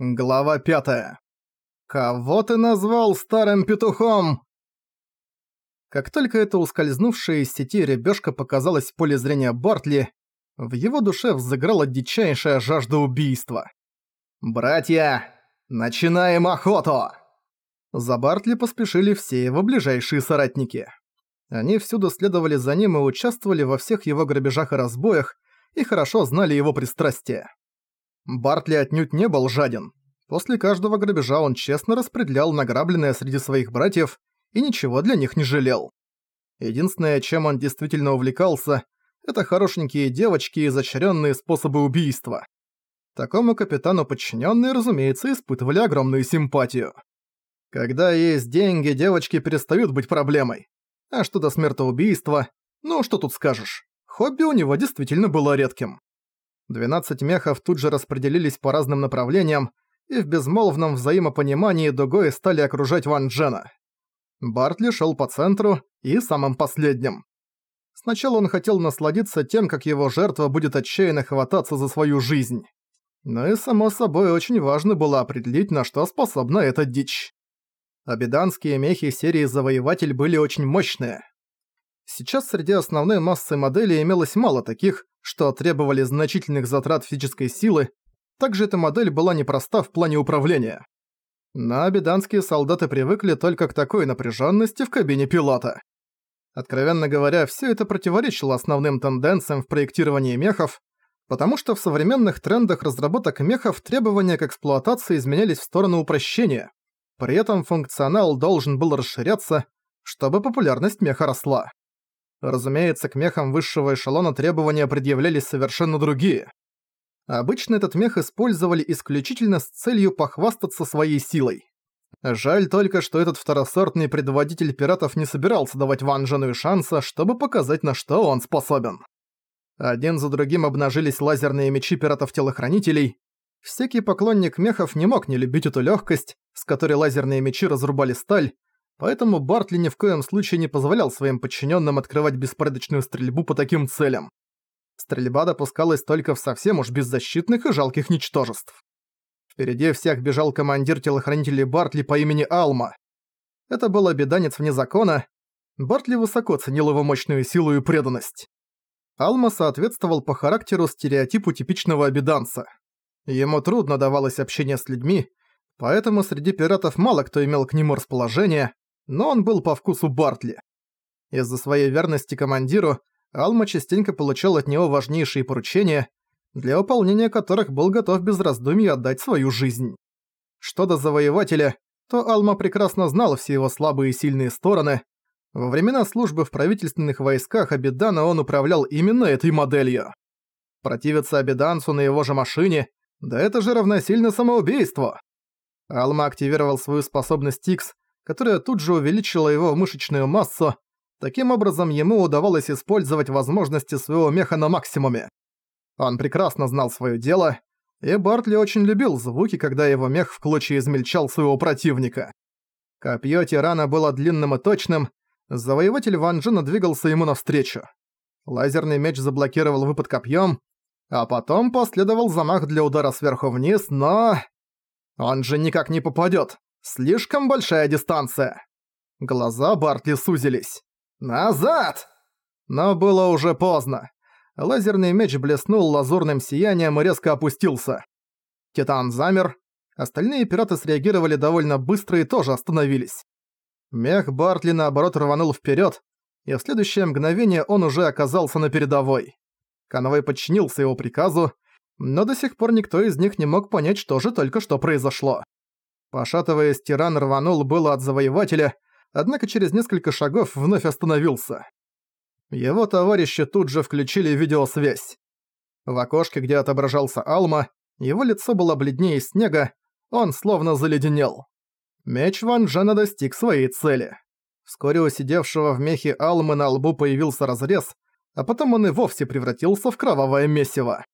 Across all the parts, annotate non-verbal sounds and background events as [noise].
Глава пятая. «Кого ты назвал старым петухом?» Как только эта ускользнувшая из сети ребёшка показалась в поле зрения Бартли, в его душе взыграла дичайшая жажда убийства. «Братья, начинаем охоту!» За Бартли поспешили все его ближайшие соратники. Они всюду следовали за ним и участвовали во всех его грабежах и разбоях, и хорошо знали его пристрастия. Бартли отнюдь не был жаден. После каждого грабежа он честно распределял награбленное среди своих братьев и ничего для них не жалел. Единственное, чем он действительно увлекался, это хорошенькие девочки и изощренные способы убийства. Такому капитану подчиненные, разумеется, испытывали огромную симпатию. Когда есть деньги, девочки перестают быть проблемой. А что до смертоубийства, ну что тут скажешь, хобби у него действительно было редким. 12 мехов тут же распределились по разным направлениям, и в безмолвном взаимопонимании дугой стали окружать Ван Джена. Бартли шел по центру и самым последним. Сначала он хотел насладиться тем, как его жертва будет отчаянно хвататься за свою жизнь. Но и само собой очень важно было определить, на что способна эта дичь. Абиданские мехи серии «Завоеватель» были очень мощные. Сейчас среди основной массы моделей имелось мало таких, что требовали значительных затрат физической силы, также эта модель была непроста в плане управления. Но абиданские солдаты привыкли только к такой напряженности в кабине пилота. Откровенно говоря, все это противоречило основным тенденциям в проектировании мехов, потому что в современных трендах разработок мехов требования к эксплуатации изменялись в сторону упрощения. При этом функционал должен был расширяться, чтобы популярность меха росла. Разумеется, к мехам высшего эшелона требования предъявлялись совершенно другие. Обычно этот мех использовали исключительно с целью похвастаться своей силой. Жаль только, что этот второсортный предводитель пиратов не собирался давать Ван Джену и шанса, чтобы показать, на что он способен. Один за другим обнажились лазерные мечи пиратов-телохранителей. Всякий поклонник мехов не мог не любить эту легкость, с которой лазерные мечи разрубали сталь, Поэтому Бартли ни в коем случае не позволял своим подчиненным открывать беспорядочную стрельбу по таким целям. Стрельба допускалась только в совсем уж беззащитных и жалких ничтожеств. Впереди всех бежал командир телохранителей Бартли по имени Алма. Это был обеданец вне закона. Бартли высоко ценил его мощную силу и преданность. Алма соответствовал по характеру стереотипу типичного обеданца. Ему трудно давалось общение с людьми, поэтому среди пиратов мало кто имел к нему расположение, но он был по вкусу Бартли. Из-за своей верности командиру Алма частенько получал от него важнейшие поручения, для выполнения которых был готов без раздумий отдать свою жизнь. Что до завоевателя, то Алма прекрасно знал все его слабые и сильные стороны. Во времена службы в правительственных войсках Абидана он управлял именно этой моделью. Противиться Абидансу на его же машине, да это же равносильно самоубийству. Алма активировал свою способность X, которая тут же увеличила его мышечную массу, таким образом ему удавалось использовать возможности своего меха на максимуме. Он прекрасно знал своё дело, и Бартли очень любил звуки, когда его мех в клочья измельчал своего противника. Копье тирана было длинным и точным, завоеватель Ван Джина двигался ему навстречу. Лазерный меч заблокировал выпад копьем, а потом последовал замах для удара сверху вниз, но... Он же никак не попадет. Слишком большая дистанция. Глаза Бартли сузились. «Назад!» Но было уже поздно. Лазерный меч блеснул лазурным сиянием и резко опустился. Титан замер. Остальные пираты среагировали довольно быстро и тоже остановились. Мех Бартли наоборот рванул вперед, и в следующее мгновение он уже оказался на передовой. Конвой подчинился его приказу, но до сих пор никто из них не мог понять, что же только что произошло. Пошатываясь, тиран рванул было от завоевателя, однако через несколько шагов вновь остановился. Его товарищи тут же включили видеосвязь. В окошке, где отображался Алма, его лицо было бледнее снега, он словно заледенел. Меч Ван Джена достиг своей цели. Вскоре у сидевшего в мехе Алмы на лбу появился разрез, а потом он и вовсе превратился в кровавое месиво.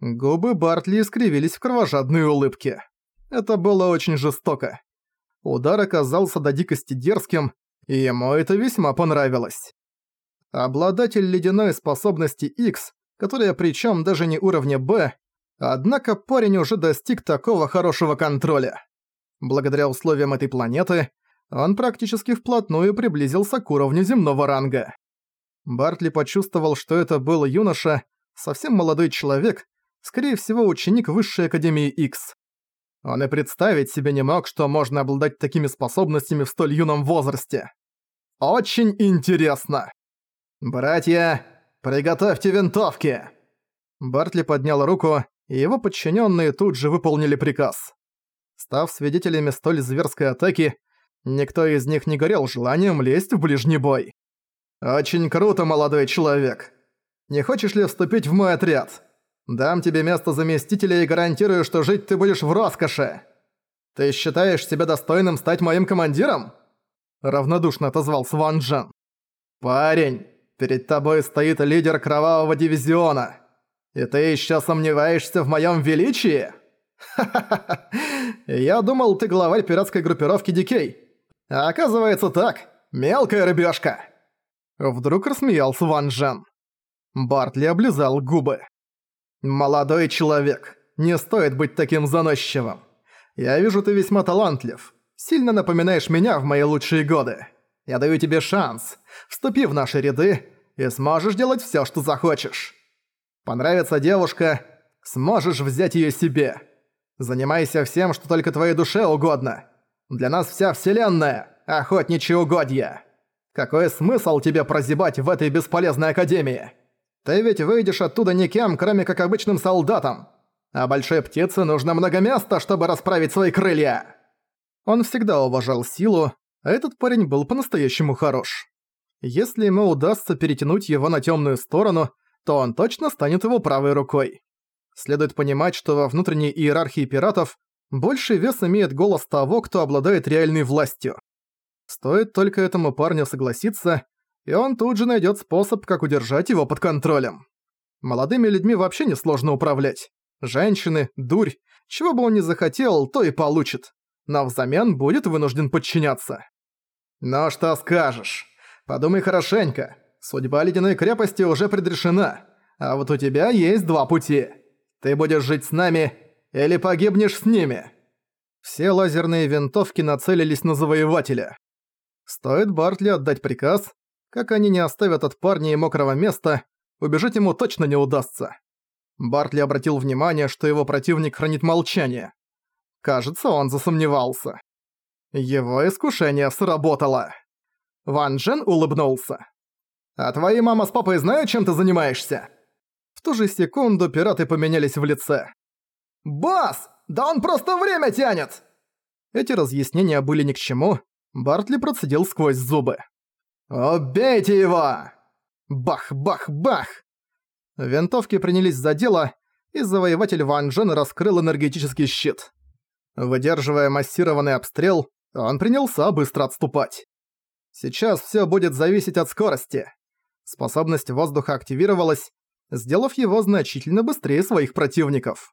Губы Бартли искривились в кровожадной улыбке. Это было очень жестоко. Удар оказался до дикости дерзким, и ему это весьма понравилось. Обладатель ледяной способности X, которая причем даже не уровня Б, Однако парень уже достиг такого хорошего контроля. Благодаря условиям этой планеты, он практически вплотную приблизился к уровню земного ранга. Бартли почувствовал, что это был юноша, совсем молодой человек, скорее всего, ученик Высшей Академии X. Он и представить себе не мог, что можно обладать такими способностями в столь юном возрасте. Очень интересно. «Братья, приготовьте винтовки!» Бартли поднял руку, и его подчиненные тут же выполнили приказ. Став свидетелями столь зверской атаки, никто из них не горел желанием лезть в ближний бой. «Очень круто, молодой человек. Не хочешь ли вступить в мой отряд? Дам тебе место заместителя и гарантирую, что жить ты будешь в роскоши. Ты считаешь себя достойным стать моим командиром?» Равнодушно отозвался Ван Джен. «Парень, перед тобой стоит лидер Кровавого Дивизиона. И ты еще сомневаешься в моем величии?» «Ха-ха-ха! Я думал, ты главарь пиратской группировки Дикей. А оказывается так, мелкая рыбешка. Вдруг рассмеялся Ван Джен. Бартли облизал губы. «Молодой человек, не стоит быть таким заносчивым. Я вижу, ты весьма талантлив. Сильно напоминаешь меня в мои лучшие годы. Я даю тебе шанс. Вступи в наши ряды и сможешь делать всё, что захочешь. Понравится девушка, сможешь взять её себе. Занимайся всем, что только твоей душе угодно. Для нас вся вселенная – охотничьи угодья. Какой смысл тебе прозябать в этой бесполезной академии? Ты ведь выйдешь оттуда никем, кроме как обычным солдатом. А большой птице нужно много места, чтобы расправить свои крылья. Он всегда уважал силу, а этот парень был по-настоящему хорош. Если ему удастся перетянуть его на темную сторону, то он точно станет его правой рукой. Следует понимать, что во внутренней иерархии пиратов больший вес имеет голос того, кто обладает реальной властью. Стоит только этому парню согласиться, и он тут же найдет способ, как удержать его под контролем. Молодыми людьми вообще несложно управлять. Женщины, дурь, чего бы он ни захотел, то и получит. Но взамен будет вынужден подчиняться. «Ну что скажешь? Подумай хорошенько. Судьба ледяной крепости уже предрешена. А вот у тебя есть два пути. Ты будешь жить с нами или погибнешь с ними. Все лазерные винтовки нацелились на завоевателя. Стоит Бартли отдать приказ, как они не оставят от парня и мокрого места, убежать ему точно не удастся. Бартли обратил внимание, что его противник хранит молчание. Кажется, он засомневался. Его искушение сработало. Ван Джен улыбнулся. «А твои мама с папой знают, чем ты занимаешься?» ту же секунду пираты поменялись в лице. «Бас! Да он просто время тянет!» Эти разъяснения были ни к чему. Бартли процедил сквозь зубы. «Убейте его!» Бах, бах, бах! Винтовки принялись за дело, и завоеватель Ван Джен раскрыл энергетический щит. Выдерживая массированный обстрел, он принялся быстро отступать. Сейчас всё будет зависеть от скорости. Способность воздуха активировалась, сделав его значительно быстрее своих противников.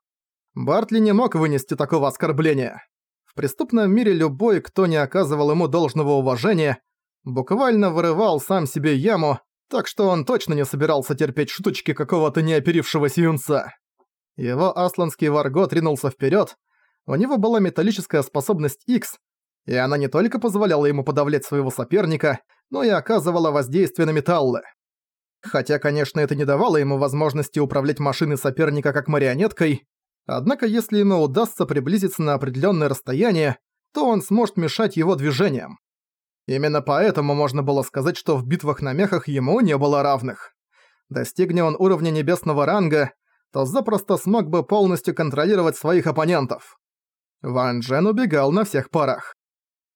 Бартли не мог вынести такого оскорбления. В преступном мире любой, кто не оказывал ему должного уважения, буквально вырывал сам себе яму, так что он точно не собирался терпеть шуточки какого-то неоперившегося юнца. Его асланский варгот ринулся вперед. У него была металлическая способность X, и она не только позволяла ему подавлять своего соперника, но и оказывала воздействие на металлы. Хотя, конечно, это не давало ему возможности управлять машиной соперника как марионеткой, однако если ему удастся приблизиться на определенное расстояние, то он сможет мешать его движениям. Именно поэтому можно было сказать, что в битвах на мехах ему не было равных. Достигни он уровня небесного ранга, то запросто смог бы полностью контролировать своих оппонентов. Ван Джен убегал на всех парах.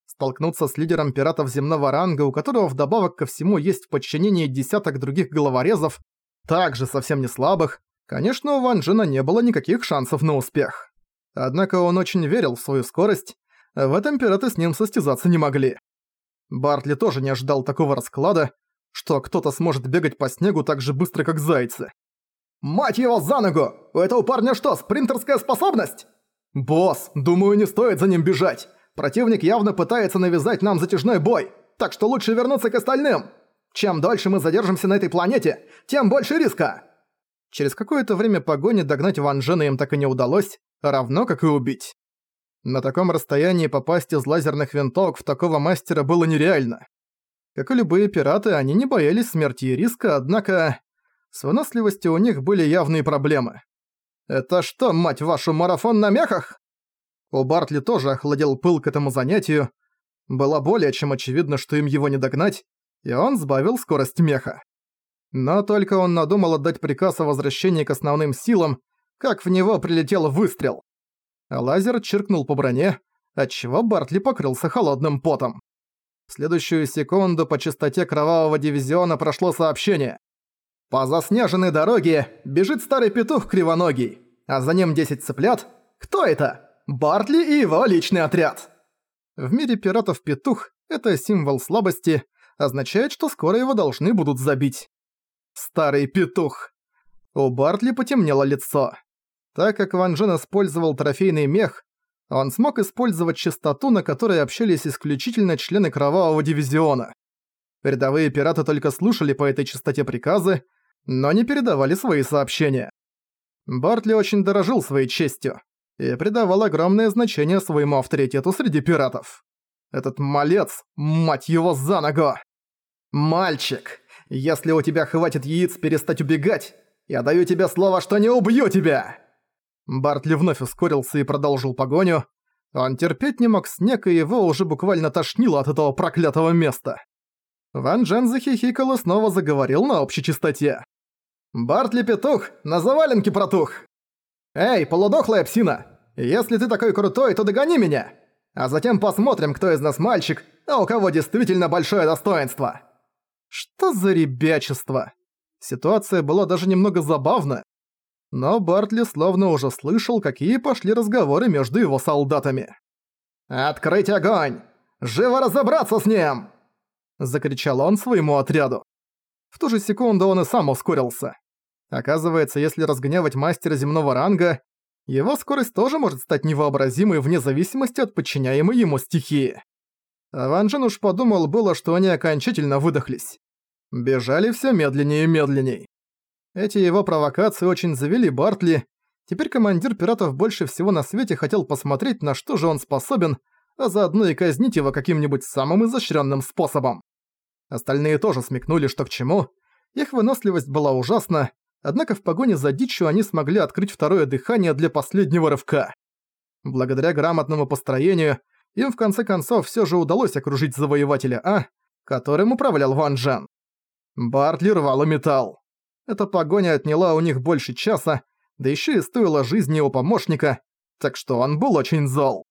Столкнуться с лидером пиратов земного ранга, у которого вдобавок ко всему есть в подчинении десяток других головорезов, также совсем не слабых, конечно, у Ван Джена не было никаких шансов на успех. Однако он очень верил в свою скорость, в этом пираты с ним состязаться не могли. Бартли тоже не ожидал такого расклада, что кто-то сможет бегать по снегу так же быстро, как зайцы. «Мать его за ногу! У этого парня что, спринтерская способность?» «Босс, думаю, не стоит за ним бежать. Противник явно пытается навязать нам затяжной бой, так что лучше вернуться к остальным. Чем дольше мы задержимся на этой планете, тем больше риска. Через какое-то время погони догнать Ван Джена им так и не удалось, равно как и убить. На таком расстоянии попасть из лазерных винтовок в такого мастера было нереально. Как и любые пираты, они не боялись смерти и риска, однако... С выносливостью у них были явные проблемы. «Это что, мать вашу, марафон на мехах?» У Бартли тоже охладел пыл к этому занятию. Было более чем очевидно, что им его не догнать, и он сбавил скорость меха. Но только он надумал отдать приказ о возвращении к основным силам, как в него прилетел выстрел. А лазер чиркнул по броне, отчего Бартли покрылся холодным потом. В следующую секунду по частоте кровавого дивизиона прошло сообщение. По заснеженной дороге бежит старый петух кривоногий, а за ним 10 цыплят. Кто это? Бартли и его личный отряд. В мире пиратов петух – это символ слабости, означает, что скоро его должны будут забить. Старый петух. У Бартли потемнело лицо. Так как Ван Джен использовал трофейный мех, он смог использовать частоту, на которой общались исключительно члены Кровавого Дивизиона. Рядовые пираты только слушали по этой частоте приказы, но не передавали свои сообщения. Бартли очень дорожил своей честью и придавал огромное значение своему авторитету среди пиратов. Этот малец, мать его за ногу! «Мальчик, если у тебя хватит яиц перестать убегать, я даю тебе слово, что не убью тебя!» Бартли вновь ускорился и продолжил погоню. Он терпеть не мог снег, и его уже буквально тошнило от этого проклятого места. Ван Джен захихикал и снова заговорил на общей частоте. «Бартли петух, на заваленке протух! Эй, полудохлая псина, если ты такой крутой, то догони меня! А затем посмотрим, кто из нас мальчик, а у кого действительно большое достоинство!» Что за ребячество? Ситуация была даже немного забавна. Но Бартли словно уже слышал, какие пошли разговоры между его солдатами. «Открыть огонь! Живо разобраться с ним!» Закричал он своему отряду. В ту же секунду он и сам ускорился. Оказывается, если разгневать мастера земного ранга, его скорость тоже может стать невообразимой вне зависимости от подчиняемой ему стихии. Ван Джен уж подумал было, что они окончательно выдохлись. Бежали все медленнее и медленней. Эти его провокации очень завели Бартли. Теперь командир пиратов больше всего на свете хотел посмотреть, на что же он способен, а заодно и казнить его каким-нибудь самым изощренным способом. Остальные тоже смекнули, что к чему. Их выносливость была ужасна, однако в погоне за дичью они смогли открыть второе дыхание для последнего рывка. Благодаря грамотному построению, им в конце концов все же удалось окружить завоевателя А, которым управлял Ван Джен. Бартли рвал металл. Эта погоня отняла у них больше часа, да еще и стоила жизни его помощника, так что он был очень зол.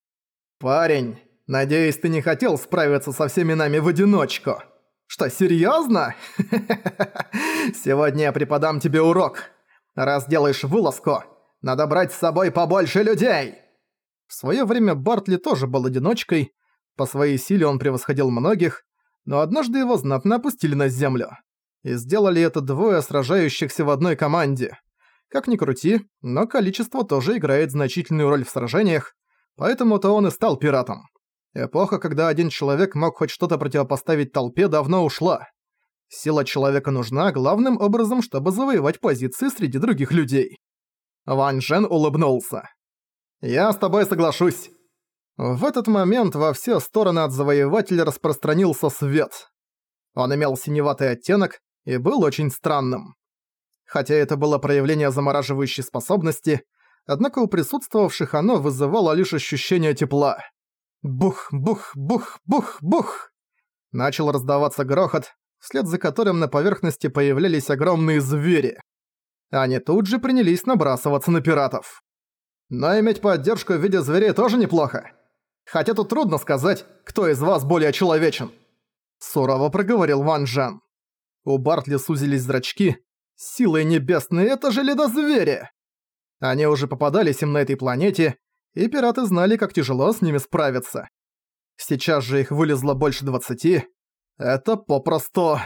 «Парень, надеюсь, ты не хотел справиться со всеми нами в одиночку? Что, серьезно? [laughs] Сегодня я преподам тебе урок. Раз делаешь вылазку, надо брать с собой побольше людей!» В свое время Бартли тоже был одиночкой, по своей силе он превосходил многих, но однажды его знатно опустили на землю и сделали это двое сражающихся в одной команде. Как ни крути, но количество тоже играет значительную роль в сражениях, поэтому-то он и стал пиратом. Эпоха, когда один человек мог хоть что-то противопоставить толпе, давно ушла. Сила человека нужна главным образом, чтобы завоевать позиции среди других людей. Ван Жен улыбнулся. «Я с тобой соглашусь». В этот момент во все стороны от завоевателя распространился свет. Он имел синеватый оттенок, и был очень странным. Хотя это было проявление замораживающей способности, однако у присутствовавших оно вызывало лишь ощущение тепла. Бух, бух, бух, бух, бух! Начал раздаваться грохот, вслед за которым на поверхности появлялись огромные звери. Они тут же принялись набрасываться на пиратов. Но иметь поддержку в виде зверей тоже неплохо. Хотя тут трудно сказать, кто из вас более человечен. Сурово проговорил Ван Джен. У Бартли сузились зрачки. Силы небесные, это же ледозвери! Они уже попадались им на этой планете, и пираты знали, как тяжело с ними справиться. Сейчас же их вылезло больше двадцати. Это попросту...